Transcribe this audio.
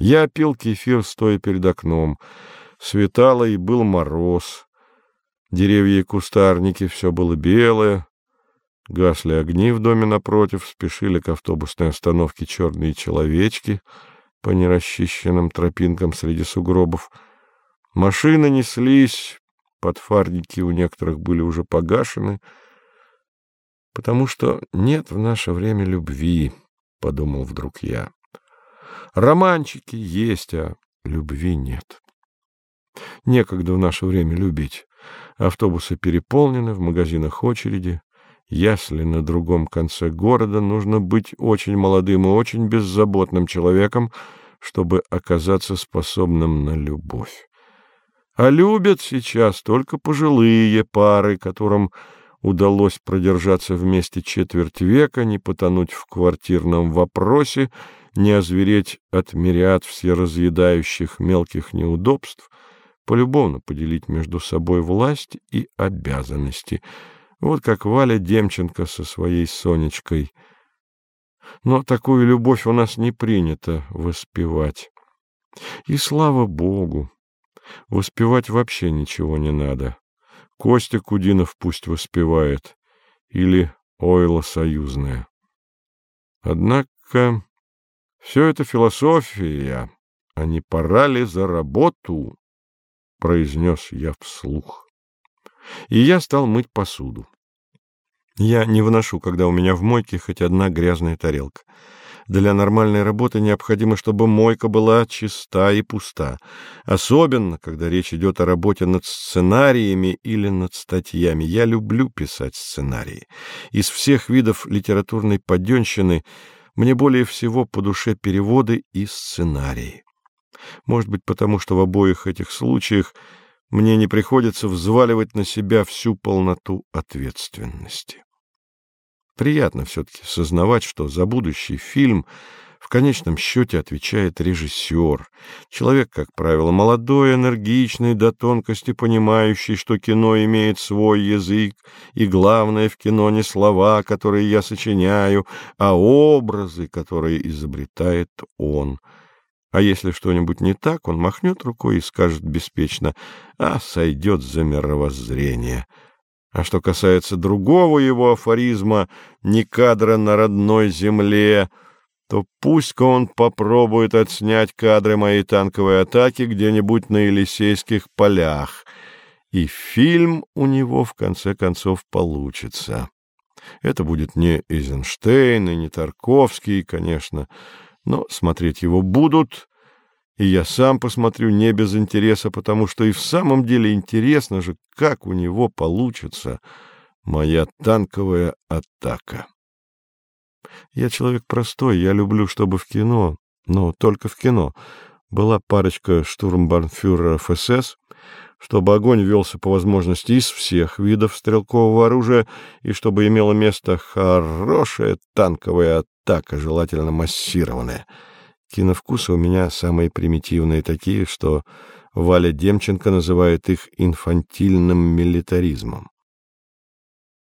Я пил кефир, стоя перед окном. Светало, и был мороз. Деревья и кустарники, все было белое. Гасли огни в доме напротив, спешили к автобусной остановке черные человечки по нерасчищенным тропинкам среди сугробов. Машины неслись, подфарники у некоторых были уже погашены, потому что нет в наше время любви, — подумал вдруг я. Романчики есть, а любви нет. Некогда в наше время любить. Автобусы переполнены, в магазинах очереди. Если на другом конце города нужно быть очень молодым и очень беззаботным человеком, чтобы оказаться способным на любовь. А любят сейчас только пожилые пары, которым удалось продержаться вместе четверть века, не потонуть в квартирном вопросе, не озвереть от мириад всеразъедающих мелких неудобств, полюбовно поделить между собой власть и обязанности. Вот как Валя Демченко со своей Сонечкой. Но такую любовь у нас не принято воспевать. И слава богу, воспевать вообще ничего не надо. Костя Кудинов пусть воспевает, или Ойла Союзная. Однако все это философия, а не пора ли за работу, произнес я вслух. И я стал мыть посуду. Я не выношу, когда у меня в мойке хоть одна грязная тарелка. Для нормальной работы необходимо, чтобы мойка была чиста и пуста, особенно, когда речь идет о работе над сценариями или над статьями. Я люблю писать сценарии. Из всех видов литературной поденщины мне более всего по душе переводы и сценарии. Может быть, потому что в обоих этих случаях мне не приходится взваливать на себя всю полноту ответственности. Приятно все-таки сознавать, что за будущий фильм в конечном счете отвечает режиссер. Человек, как правило, молодой, энергичный, до тонкости понимающий, что кино имеет свой язык, и главное в кино не слова, которые я сочиняю, а образы, которые изобретает он. А если что-нибудь не так, он махнет рукой и скажет беспечно «А, сойдет за мировоззрение». А что касается другого его афоризма «ни кадра на родной земле», то пусть-ка он попробует отснять кадры моей танковой атаки где-нибудь на Елисейских полях, и фильм у него в конце концов получится. Это будет не Эйзенштейн и не Тарковский, конечно, но смотреть его будут, и я сам посмотрю не без интереса, потому что и в самом деле интересно же, как у него получится моя танковая атака. Я человек простой, я люблю, чтобы в кино, но только в кино, была парочка штурмбарнфюреров СС, чтобы огонь велся по возможности из всех видов стрелкового оружия и чтобы имела место хорошая танковая атака, желательно массированная — Киновкусы у меня самые примитивные, такие, что Валя Демченко называет их инфантильным милитаризмом.